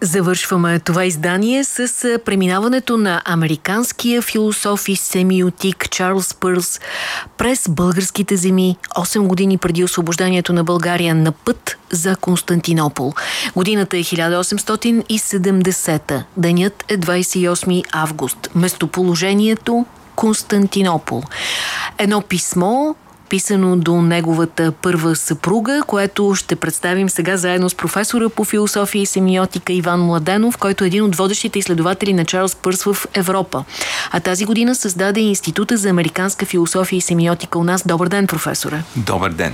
Завършваме това издание с преминаването на американския философ и семиотик Чарлз Пърс през българските земи 8 години преди освобождението на България на път за Константинопол. Годината е 1870. Денят е 28 август. Местоположението Константинопол. Едно писмо писано до неговата първа съпруга, което ще представим сега заедно с професора по философия и семиотика Иван Младенов, който е един от водещите изследователи на Чарлз Пърс в Европа. А тази година създаде Института за американска философия и семиотика у нас. Добър ден, професора. Добър ден.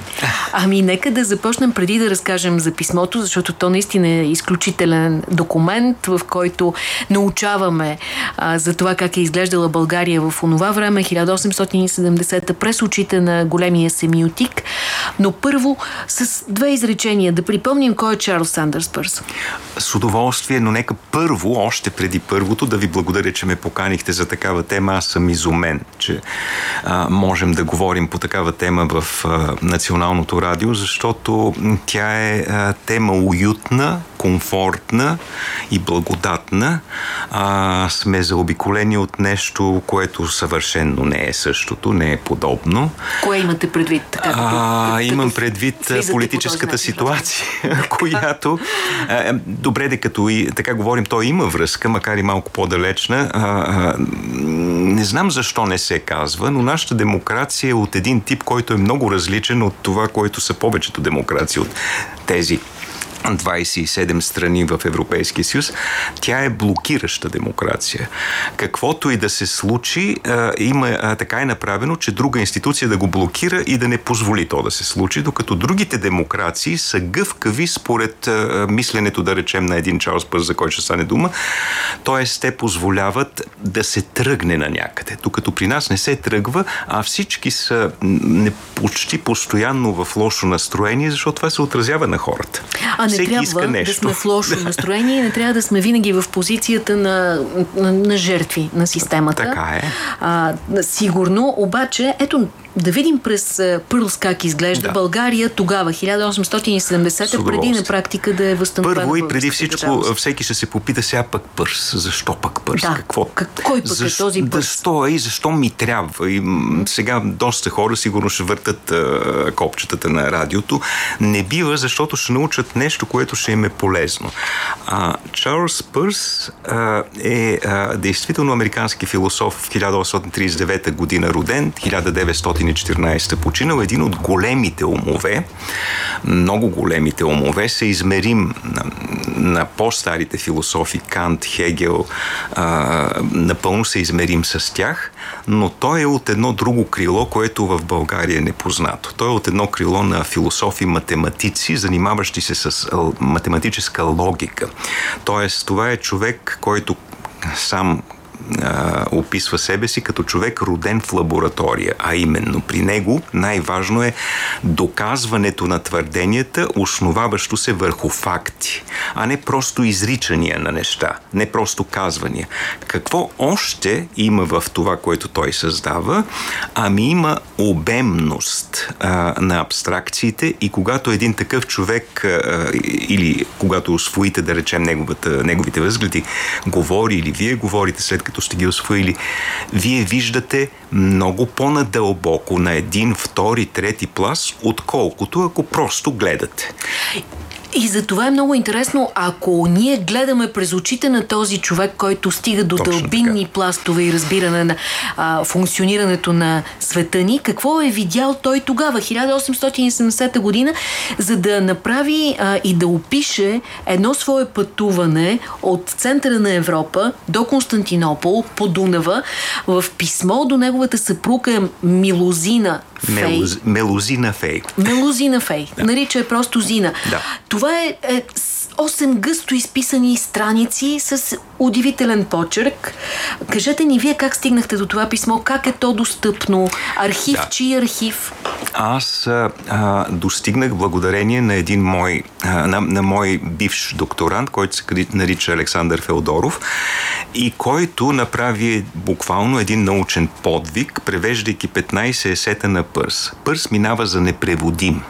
Ами нека да започнем преди да разкажем за писмото, защото то наистина е изключителен документ, в който научаваме а, за това как е изглеждала България в онова време, 1870 през очите на големи големия семиотик. Но първо с две изречения да припомним кой е Чарлз Сандърс Пърс. С удоволствие, но нека първо, още преди първото, да ви благодаря, че ме поканихте за такава тема. Аз съм изумен, че а, можем да говорим по такава тема в а, Националното радио, защото тя е а, тема уютна, комфортна и благодатна. А, сме заобиколени от нещо, което съвършенно не е същото, не е подобно. Кое имате предвид? Така, а, като, имам предвид политическата ситуация, която... А, добре, де като и така говорим, той има връзка, макар и малко по-далечна. А, а, не знам защо не се казва, но нашата демокрация е от един тип, който е много различен от това, което са повечето демокрации от тези 27 страни в Европейския съюз, тя е блокираща демокрация. Каквото и да се случи, има, така е направено, че друга институция да го блокира и да не позволи то да се случи, докато другите демокрации са гъвкави според мисленето, да речем, на един Чарлз Пърс, за който ще стане дума, т.е. те позволяват да се тръгне на някъде. Докато при нас не се тръгва, а всички са почти постоянно в лошо настроение, защото това се отразява на хората. А трябва иска нещо. да сме в лошо настроение, не трябва да сме винаги в позицията на, на, на жертви на системата. Така е. А, сигурно, обаче, ето, да видим през Пърлс как изглежда да. България тогава, 1870, преди на практика да е възстановена. Първо и преди всичко, държава. всеки ще се попита сега пък Пърс. Защо пък Пърс? Да. Какво? Как, кой пък Защо, е този Пърс? Защо е и защо ми трябва? И сега доста хора сигурно ще въртат а, копчетата на радиото. Не бива, защото ще научат нещо, което ще им е полезно. А, Чарлз Пърс а, е а, действително американски философ в 1839 година роден, 1900 1914 починал един от големите умове, много големите умове, се измерим на, на по-старите философи, Кант, Хегел, а, напълно се измерим с тях, но той е от едно друго крило, което в България е непознато. Той е от едно крило на философи, математици, занимаващи се с математическа логика. Тоест, това е човек, който сам а, описва себе си като човек роден в лаборатория, а именно при него най-важно е доказването на твърденията, основаващо се върху факти, а не просто изричания на неща, не просто казвания. Какво още има в това, което той създава? Ами има обемност а, на абстракциите и когато един такъв човек а, или когато освоите, да речем, неговата, неговите възгледи, говори или вие говорите след като сте ги освоили, вие виждате много по-надълбоко на един, втори, трети плас, отколкото ако просто гледате. И за това е много интересно, ако ние гледаме през очите на този човек, който стига до Точно дълбинни така. пластове и разбиране на а, функционирането на света ни, какво е видял той тогава, 1870 година, за да направи а, и да опише едно свое пътуване от центъра на Европа до Константинопол по Дунава в писмо до неговата съпруга Милозина. Мелуз, мелузина Фей. Мелузина Фей. Да. Нарича е просто Зина. Да. Това е, е 8 гъсто изписани страници с удивителен почерк. Кажете ни вие как стигнахте до това писмо, как е то достъпно, архив, да. чий архив? Аз а, достигнах благодарение на един мой, а, на, на мой бивш докторант, който се нарича Александър Феодоров и който направи буквално един научен подвиг, превеждайки 15 есета на Пърс. Пърс минава за непреводим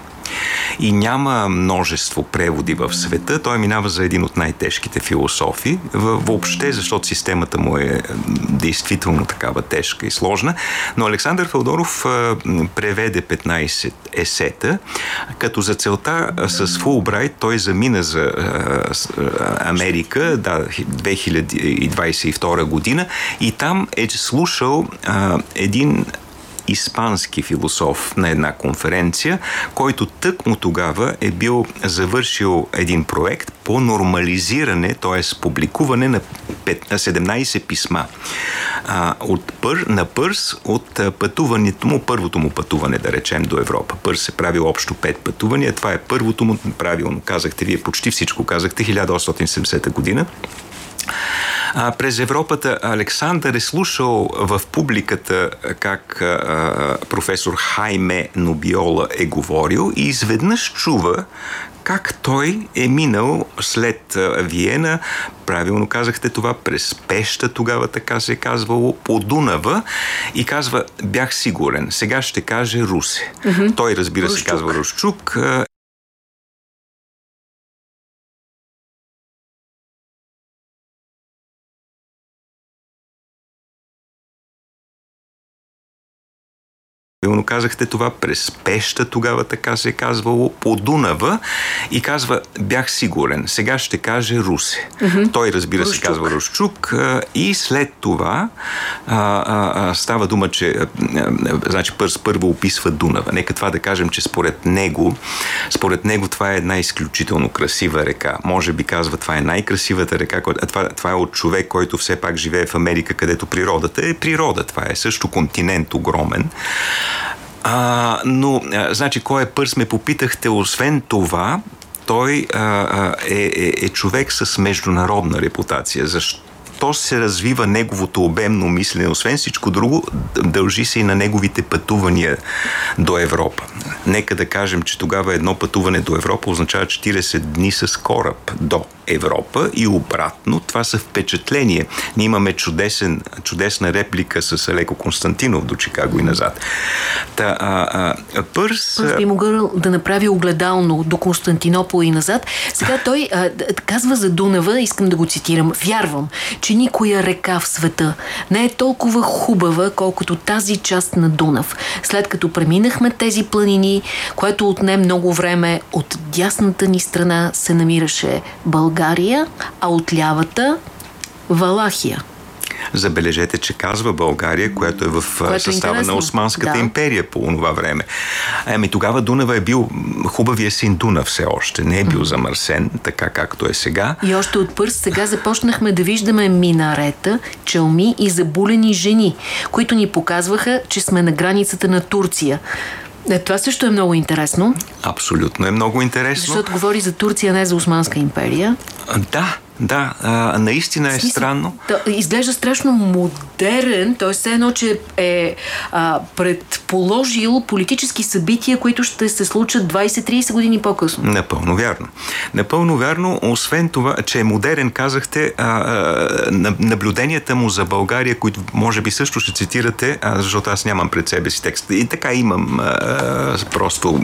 И няма множество преводи в света. Той минава за един от най-тежките философи. Въобще, защото системата му е действително такава тежка и сложна. Но Александър Феодоров преведе 15 есета, като за целта с Фулбрайт той замина за Америка, да, 2022 година и там е слушал един испански философ на една конференция, който тъкмо тогава е бил завършил един проект по нормализиране, т.е. публикуване на 17 писма а, от пър, на Пърс от пътуването му, първото му пътуване, да речем, до Европа. Пърс е правил общо 5 пътувания. Това е първото му, правилно казахте, вие почти всичко казахте, 1870 година. А, през Европата Александър е слушал в публиката как а, професор Хайме Нобиола е говорил и изведнъж чува как той е минал след Виена, правилно казахте това, през Пеща, тогава така се е казвало, по Дунава и казва, бях сигурен, сега ще каже Русе. Mm-hmm. Той разбира Рущук. се казва Рущук Правилно казахте това през Пеща, тогава така се е казвало, по Дунава и казва, бях сигурен, сега ще каже Русе. Mm-hmm. Той разбира Рущук. се казва Рущук и след това а, а, а, става дума, че а, значи Пърс първо описва Дунава. Нека това да кажем, че според него, според него това е една изключително красива река. Може би казва, това е най-красивата река, а това, това е от човек, който все пак живее в Америка, където природата е природа. Това е също континент огромен. А, но, значи, кой е пърс, ме попитахте. Освен това, той а, е, е, е човек с международна репутация. Защо? То се развива неговото обемно мислене. Освен всичко друго, дължи се и на неговите пътувания до Европа. Нека да кажем, че тогава едно пътуване до Европа означава 40 дни с кораб до Европа и обратно. Това са впечатление. Ние имаме чудесен, чудесна реплика с Алеко Константинов до Чикаго и назад. Та, а, а, Пърс... Пърс би могъл да направи огледално до Константинопол и назад. Сега той а, казва за Дунава, искам да го цитирам, вярвам, че никоя река в света не е толкова хубава, колкото тази част на Дунав. След като преминахме тези планини, което отне много време, от дясната ни страна се намираше България а от лявата Валахия. Забележете, че казва България, която е в което е състава е на Османската да. империя по това време. Ами тогава Дунава е бил хубавия син Дунав все още. Не е бил замърсен, така както е сега. И още от пърс сега започнахме да виждаме минарета, челми и забулени жени, които ни показваха, че сме на границата на Турция. Е, това също е много интересно. Абсолютно е много интересно. Защото говори за Турция, не за Османска империя. Да, да, а, наистина е странно. Да, изглежда страшно модерен, т.е. все едно, че е а, предположил политически събития, които ще се случат 20-30 години по-късно. Напълно вярно. Напълно вярно, освен това, че е модерен, казахте, а, а, наблюденията му за България, които може би също ще цитирате, а, защото аз нямам пред себе си текст. И така имам а, просто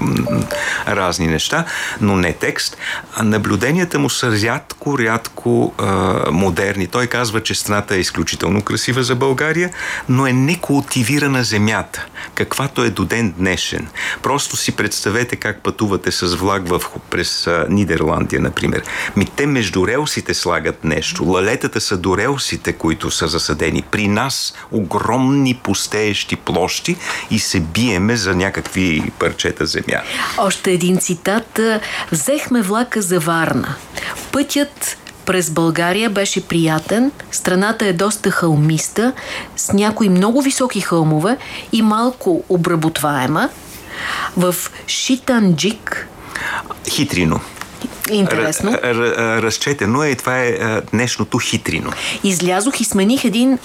разни неща, но не текст. А наблюденията му са рядко, рядко а, модерни. Той казва, че страната е изключително красива за България, но е некултивирана земята, каквато е до ден днешен. Просто си представете как пътувате с влак в, през а, Нидерландия, например. Ми те между релсите слагат нещо. Лалетата са до релсите, които са засадени. При нас огромни пустеещи площи и се биеме за някакви парчета земя. Още един цитат. Взехме влака за Варна. Пътят през България беше приятен. Страната е доста хълмиста, с някои много високи хълмове и малко обработваема. В Шитанджик Хитрино. Интересно. Р, р, разчетено е и това е днешното хитрино. Излязох и смених един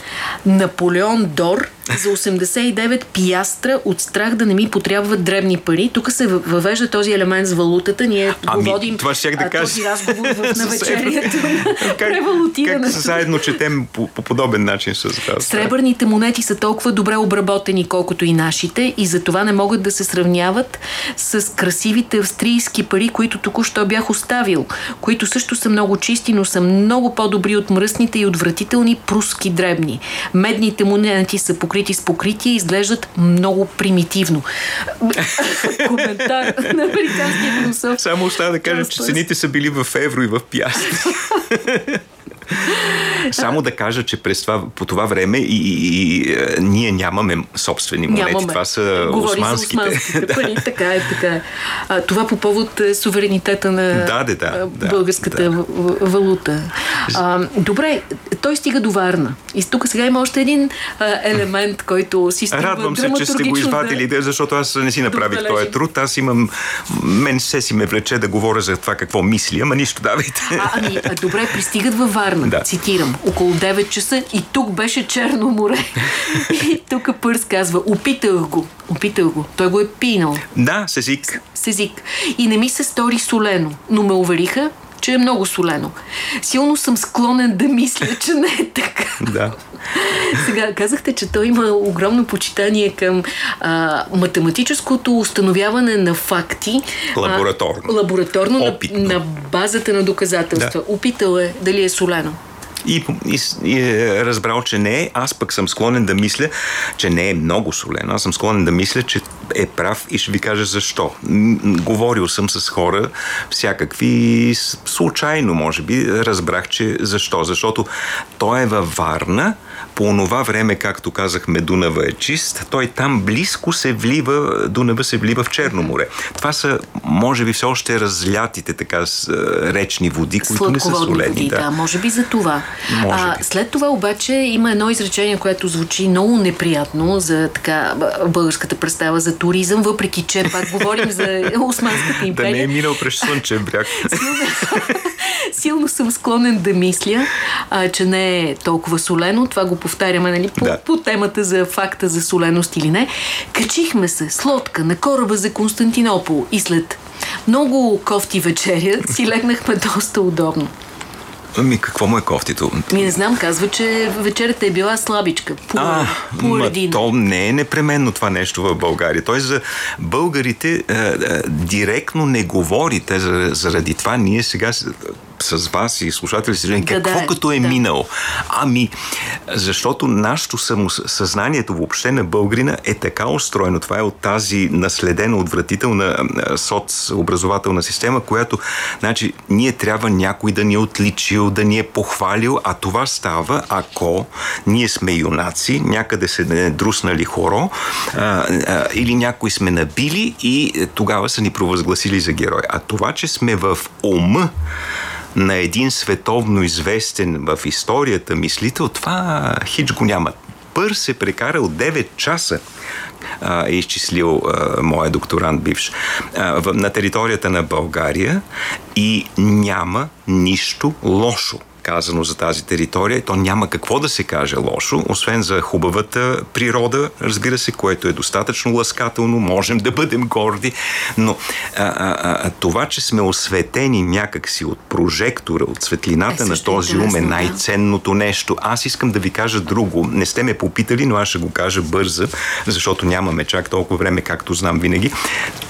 Наполеон Дор за 89 пиастра от страх да не ми потребват дребни пари. Тук се въвежда този елемент с валутата. Ние ами, го водим това ще да кажа. този разговор в навечерието на превалутирането. Как заедно четем по, по подобен начин с това. Сребърните монети са толкова добре обработени, колкото и нашите и за това не могат да се сравняват с красивите австрийски пари, които току-що бях оставил, които също са много чисти, но са много по-добри от мръсните и отвратителни пруски дребни. Медните монети са покрити с покритие изглеждат много примитивно. Коментар на американския философ. Само остава да кажем, че цените са били в евро и в пиасти. Само да кажа, че през това, по това време и, и, и е, ние нямаме собствени монети. Нямаме. Това са Говори османските. За османските пари. така е, така е. А, това по повод е, суверенитета на да, да, да, българската да. валута. А, добре, той стига до Варна. И тук сега има още един а, елемент, който си струва Радвам се, че сте го извадили, да... защото аз не си направих този труд. Аз имам... Мен се си ме влече да говоря за това какво мисля, ама нищо давайте. А, ами, добре, пристигат във Варна. Да. Цитирам. Около 9 часа и тук беше Черно море. и тук Пърс казва, опитах го. Опитах го. Той го е пинал. Да, с език. С език. И не ми се стори солено, но ме увериха, че е много солено. Силно съм склонен да мисля, че не е така. Да. Сега казахте, че той има огромно почитание към а, математическото установяване на факти. Лабораторно. А, лабораторно на, на базата на доказателства. Да. Опитал е дали е солено и, и, и е разбрал, че не е. Аз пък съм склонен да мисля, че не е много солено. Аз съм склонен да мисля, че е прав и ще ви кажа защо. Говорил съм с хора всякакви, случайно може би, разбрах, че защо. Защото той е във Варна, по това време, както казахме, Дунава е чист, той там близко се влива, Дунава се влива в Черно море. Това са, може би, все още разлятите така с, речни води, които не са солени. Води, да. да, може би за това. А, след това обаче има едно изречение, което звучи много неприятно за така българската представа за туризъм, въпреки че пак говорим за Османската империя. Да не е минал през Слънчев бряг. Силно съм склонен да мисля, а, че не е толкова солено. Това го повтаряме нали, по, да. по темата за факта за соленост или не. Качихме се с лодка на кораба за Константинопол и след много кофти вечеря си легнахме доста удобно. Ами какво му е кофтито? Ми не знам, казва, че вечерята е била слабичка. По, а, по то не е непременно това нещо в България. Той за българите е, е, директно не говори. Те, заради това ние сега с вас и слушатели си, да, какво да, като е да. минало? Ами, защото нашето съзнанието въобще на българина е така устроено. Това е от тази наследена, отвратителна соцобразователна система, която, значи, ние трябва някой да ни е отличил, да ни е похвалил, а това става, ако ние сме юнаци, някъде се не друснали хоро, а, а, или някой сме набили и тогава са ни провъзгласили за герой. А това, че сме в ума на един световно известен в историята мислител, това хич го няма. Пър се прекарал 9 часа е изчислил а, моя докторант бивш, а, в, на територията на България и няма нищо лошо казано за тази територия. То няма какво да се каже лошо, освен за хубавата природа, разбира се, което е достатъчно ласкателно, можем да бъдем горди, но а, а, а, това, че сме осветени някакси от прожектора, от светлината е, на този ум е най-ценното нещо. Аз искам да ви кажа друго. Не сте ме попитали, но аз ще го кажа бързо, защото нямаме чак толкова време, както знам винаги.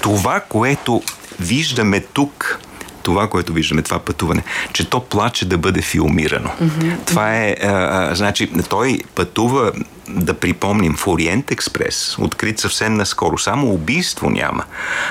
Това, което виждаме тук, това, което виждаме, това пътуване, че то плаче да бъде филмирано. Mm-hmm. Това е, а, значи, той пътува да припомним в Ориент Експрес, открит съвсем наскоро. Само убийство няма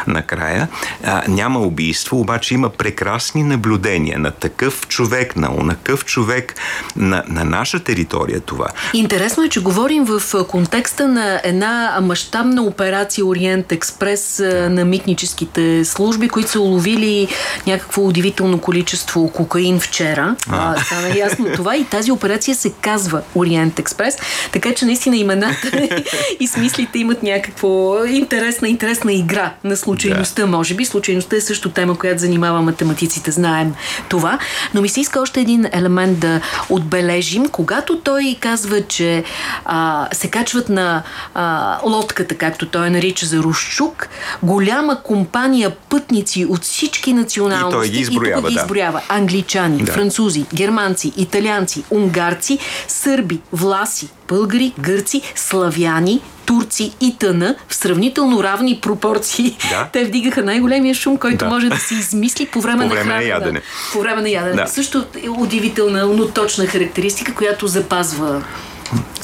накрая. А, няма убийство, обаче има прекрасни наблюдения на такъв човек, на онакъв човек, на, на наша територия това. Интересно е, че говорим в контекста на една мащабна операция Ориент Експрес на митническите служби, които са уловили някакво удивително количество кокаин вчера. А. А, стана ясно това и тази операция се казва Ориент Експрес, така че че наистина имената и смислите имат някакво интересна, интересна игра на случайността, да. може би. Случайността е също тема, която занимава математиците, знаем това. Но ми се иска още един елемент да отбележим. Когато той казва, че а, се качват на а, лодката, както той нарича за Рушчук, голяма компания пътници от всички националности. И той ги изброява, и ги изброява. Да. Англичани, да. французи, германци, италианци, унгарци, сърби, власи, българи, гърци, славяни, турци и тъна в сравнително равни пропорции. Да. Те вдигаха най-големия шум, който да. може да се измисли по време, по време на, на ядене. По време на ядене. Да. Също е удивителна, но точна характеристика, която запазва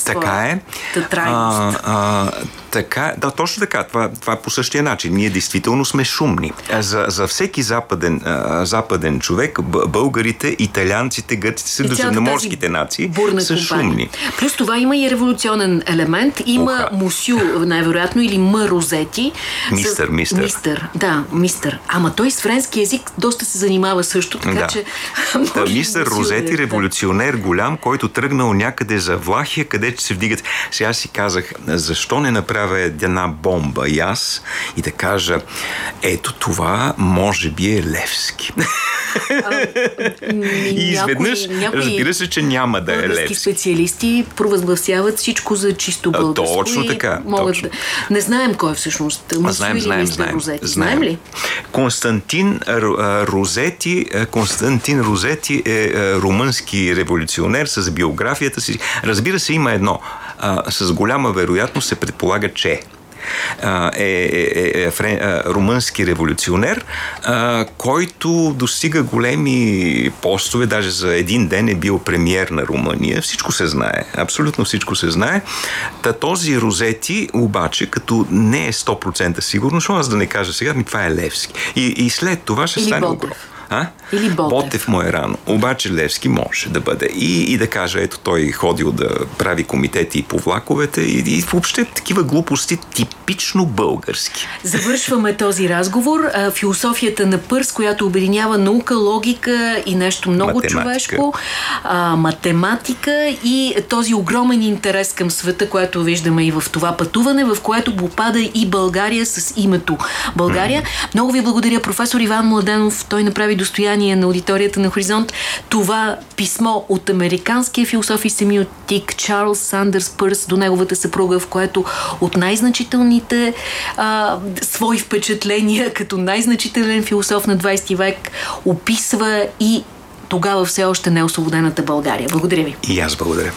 така е. А, а, така, да, точно така. Това, това е по същия начин. Ние действително сме шумни. За, за всеки западен, а, западен човек, българите, италианците, гърците, средоземноморските нации са компания. шумни. Плюс това има и революционен елемент. Има Уха. мусю, най-вероятно, или м розети. Мистър, с... мистър. Мистър, да, мистър. Ама той с френски язик доста се занимава също, така да. че... Да, мистър Розети, революционер голям, който тръгнал някъде за Влахия, където се вдигат. Сега си казах, защо не направи направя една бомба и аз и да кажа, ето това може би е Левски. А, и изведнъж някои, разбира се, че няма да е Левски. специалисти провъзгласяват всичко за чисто българско. Точно така. Могат точно. Да... Не знаем кой е всъщност. А, знаем, знаем, знаем, знаем. Знаем ли? Константин Розети, Константин Розети е румънски революционер с биографията си. Разбира се, има едно. С голяма вероятност се предполага че е, е, е, е румънски революционер, който достига големи постове, даже за един ден е бил премьер на Румъния. Всичко се знае, абсолютно всичко се знае. Та този Розети обаче, като не е 100% сигурно, защото аз да не кажа сега, ми това е Левски. И, и след това ще Или стане огромно. А? Или Ботев. Ботев му е рано. Обаче Левски може да бъде. И, и да каже, ето той ходил да прави комитети по влаковете и, и въобще такива глупости типично български. Завършваме този разговор. Философията на Пърс, която обединява наука, логика и нещо много математика. човешко, а, математика и този огромен интерес към света, което виждаме и в това пътуване, в което попада и България с името България. Mm. Много ви благодаря, професор Иван Младенов. Той направи достояние на аудиторията на Хоризонт. Това писмо от американския философ и семиотик Чарлз Сандърс Пърс до неговата съпруга, в което от най-значителните свои впечатления като най-значителен философ на 20 век описва и тогава все още не освободената България. Благодаря ви. И аз благодаря.